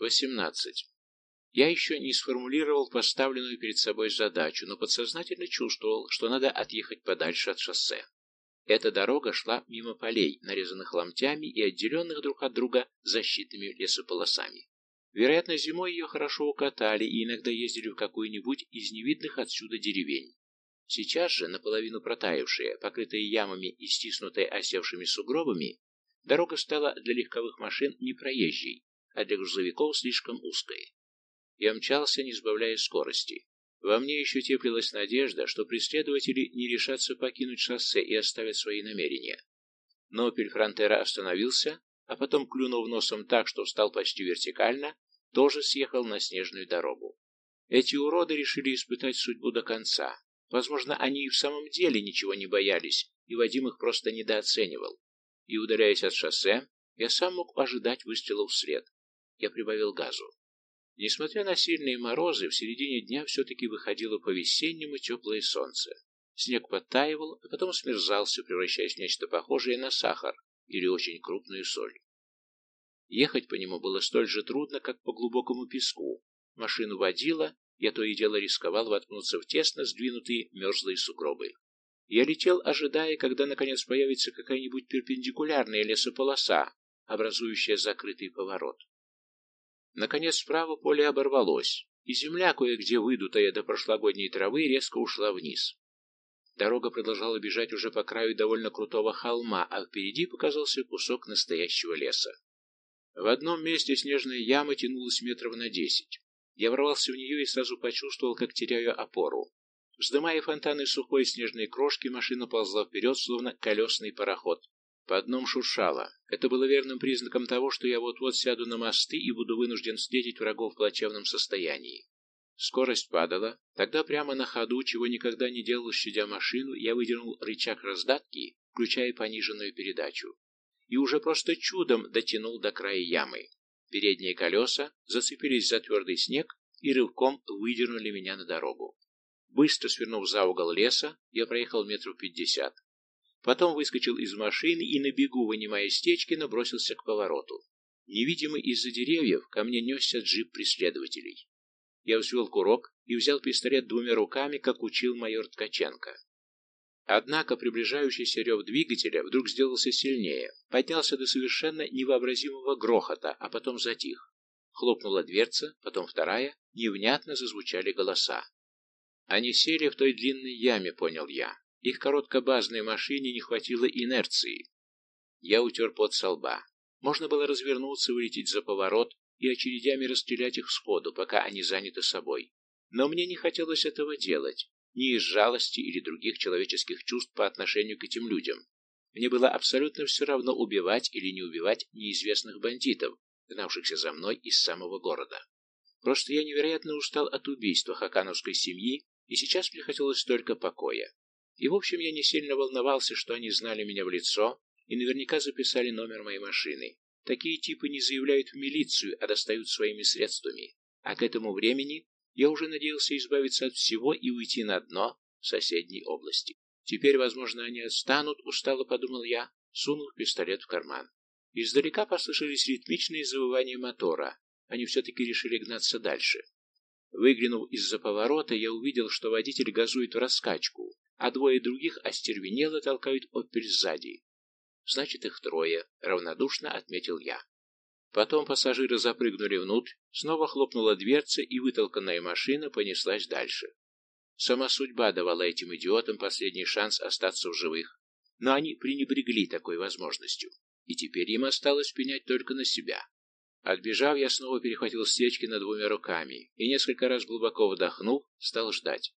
18. Я еще не сформулировал поставленную перед собой задачу, но подсознательно чувствовал, что надо отъехать подальше от шоссе. Эта дорога шла мимо полей, нарезанных ломтями и отделенных друг от друга защитными лесополосами. Вероятно, зимой ее хорошо укатали и иногда ездили в какую-нибудь из невидных отсюда деревень. Сейчас же, наполовину протаявшая, покрытая ямами и стиснутая осевшими сугробами, дорога стала для легковых машин непроезжей, а для грузовиков слишком узкой. Я мчался, не сбавляя скорости. Во мне еще теплилась надежда, что преследователи не решатся покинуть шоссе и оставят свои намерения. Но Опель Фронтера остановился, а потом, клюнув носом так, что встал почти вертикально, тоже съехал на снежную дорогу. Эти уроды решили испытать судьбу до конца. Возможно, они и в самом деле ничего не боялись, и Вадим их просто недооценивал. И, удаляясь от шоссе, я сам мог ожидать выстрела вслед. Я прибавил газу. Несмотря на сильные морозы, в середине дня все-таки выходило по-весеннему теплое солнце. Снег подтаивал, а потом смерзался, превращаясь в нечто похожее на сахар или очень крупную соль. Ехать по нему было столь же трудно, как по глубокому песку. Машину водила, я то и дело рисковал воткнуться в тесно сдвинутые мерзлые сугробы. Я летел, ожидая, когда наконец появится какая-нибудь перпендикулярная лесополоса, образующая закрытый поворот. Наконец справа поле оборвалось, и земля, кое-где выдутая до прошлогодней травы, резко ушла вниз. Дорога продолжала бежать уже по краю довольно крутого холма, а впереди показался кусок настоящего леса. В одном месте снежная яма тянулась метров на десять. Я ворвался в нее и сразу почувствовал, как теряю опору. Вздымая фонтаны сухой снежной крошки, машина ползла вперед, словно колесный пароход. Под дном шуршало. Это было верным признаком того, что я вот-вот сяду на мосты и буду вынужден встретить врагов в плачевном состоянии. Скорость падала. Тогда прямо на ходу, чего никогда не делал, щадя машину, я выдернул рычаг раздатки, включая пониженную передачу. И уже просто чудом дотянул до края ямы. Передние колеса зацепились за твердый снег и рывком выдернули меня на дорогу. Быстро свернув за угол леса, я проехал метров пятьдесят. Потом выскочил из машины и на бегу, вынимая стечки, набросился к повороту. Невидимый из-за деревьев ко мне несся джип преследователей. Я взвел курок и взял пистолет двумя руками, как учил майор Ткаченко. Однако приближающийся рев двигателя вдруг сделался сильнее, поднялся до совершенно невообразимого грохота, а потом затих. Хлопнула дверца, потом вторая, невнятно зазвучали голоса. Они сели в той длинной яме, понял я. Их короткобазной машине не хватило инерции. Я утер пот со лба. Можно было развернуться, вылететь за поворот и очередями расстрелять их сходу, пока они заняты собой. Но мне не хотелось этого делать, ни из жалости или других человеческих чувств по отношению к этим людям. Мне было абсолютно все равно убивать или не убивать неизвестных бандитов, гнавшихся за мной из самого города. Просто я невероятно устал от убийства хакановской семьи, и сейчас мне хотелось только покоя. И, в общем, я не сильно волновался, что они знали меня в лицо и наверняка записали номер моей машины. Такие типы не заявляют в милицию, а достают своими средствами. А к этому времени я уже надеялся избавиться от всего и уйти на дно соседней области. Теперь, возможно, они отстанут, устало подумал я, сунув пистолет в карман. Издалека послышались ритмичные завывания мотора. Они все-таки решили гнаться дальше. Выглянув из-за поворота, я увидел, что водитель газует в раскачку, а двое других остервенело толкают «Опель» сзади. Значит, их трое, равнодушно отметил я. Потом пассажиры запрыгнули внутрь, снова хлопнула дверца, и вытолканная машина понеслась дальше. Сама судьба давала этим идиотам последний шанс остаться в живых, но они пренебрегли такой возможностью, и теперь им осталось пенять только на себя. Отбежав, я снова перехватил стечки над двумя руками и, несколько раз глубоко вдохнув, стал ждать.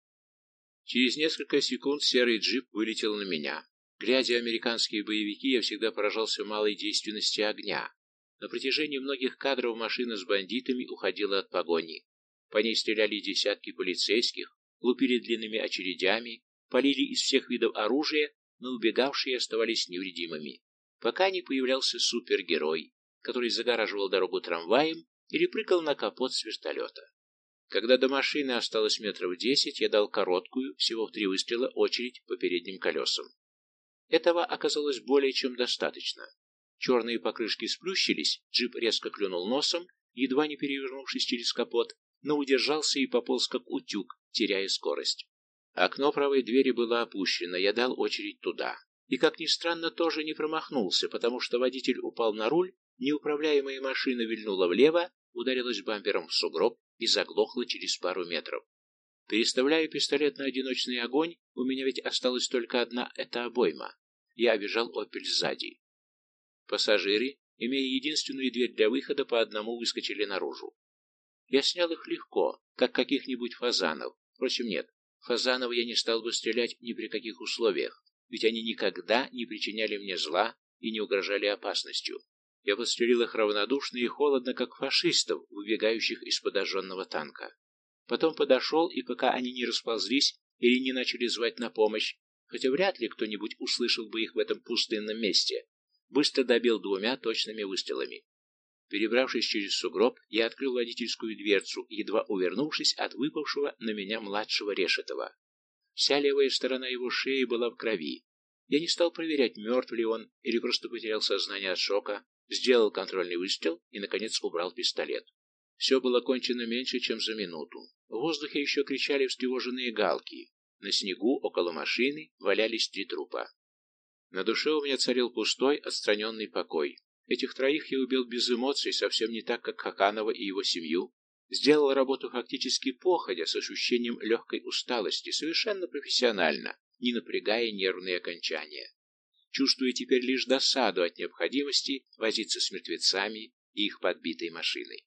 Через несколько секунд серый джип вылетел на меня. Глядя американские боевики, я всегда поражался малой действенности огня. На протяжении многих кадров машина с бандитами уходила от погони. По ней стреляли десятки полицейских, лупили длинными очередями, полили из всех видов оружия, но убегавшие оставались невредимыми. Пока не появлялся супергерой, который загораживал дорогу трамваем или прыгал на капот с вертолета. Когда до машины осталось метров десять, я дал короткую, всего в три выстрела, очередь по передним колесам. Этого оказалось более чем достаточно. Черные покрышки сплющились, джип резко клюнул носом, едва не перевернувшись через капот, но удержался и пополз как утюг, теряя скорость. Окно правой двери было опущено, я дал очередь туда. И, как ни странно, тоже не промахнулся, потому что водитель упал на руль, неуправляемая машина вильнула влево, ударилась бампером в сугроб и заглохла через пару метров. Переставляя пистолет на одиночный огонь, у меня ведь осталась только одна эта обойма. Я обижал «Опель» сзади. Пассажиры, имея единственную дверь для выхода, по одному выскочили наружу. Я снял их легко, как каких-нибудь фазанов. Впрочем, нет, фазанов я не стал бы стрелять ни при каких условиях, ведь они никогда не причиняли мне зла и не угрожали опасностью. Я подстрелил их равнодушно и холодно, как фашистов, выбегающих из подожженного танка. Потом подошел, и пока они не расползлись или не начали звать на помощь, хотя вряд ли кто-нибудь услышал бы их в этом пустынном месте, быстро добил двумя точными выстрелами. Перебравшись через сугроб, я открыл водительскую дверцу, едва увернувшись от выпавшего на меня младшего Решетова. Вся левая сторона его шеи была в крови. Я не стал проверять, мертв ли он или просто потерял сознание от шока, сделал контрольный выстрел и, наконец, убрал пистолет. Все было кончено меньше, чем за минуту. В воздухе еще кричали встревоженные галки. На снегу около машины валялись три трупа. На душе у меня царил пустой, отстраненный покой. Этих троих я убил без эмоций, совсем не так, как Хаканова и его семью. Сделал работу фактически походя, с ощущением легкой усталости, совершенно профессионально, не напрягая нервные окончания. Чувствую теперь лишь досаду от необходимости возиться с мертвецами и их подбитой машиной.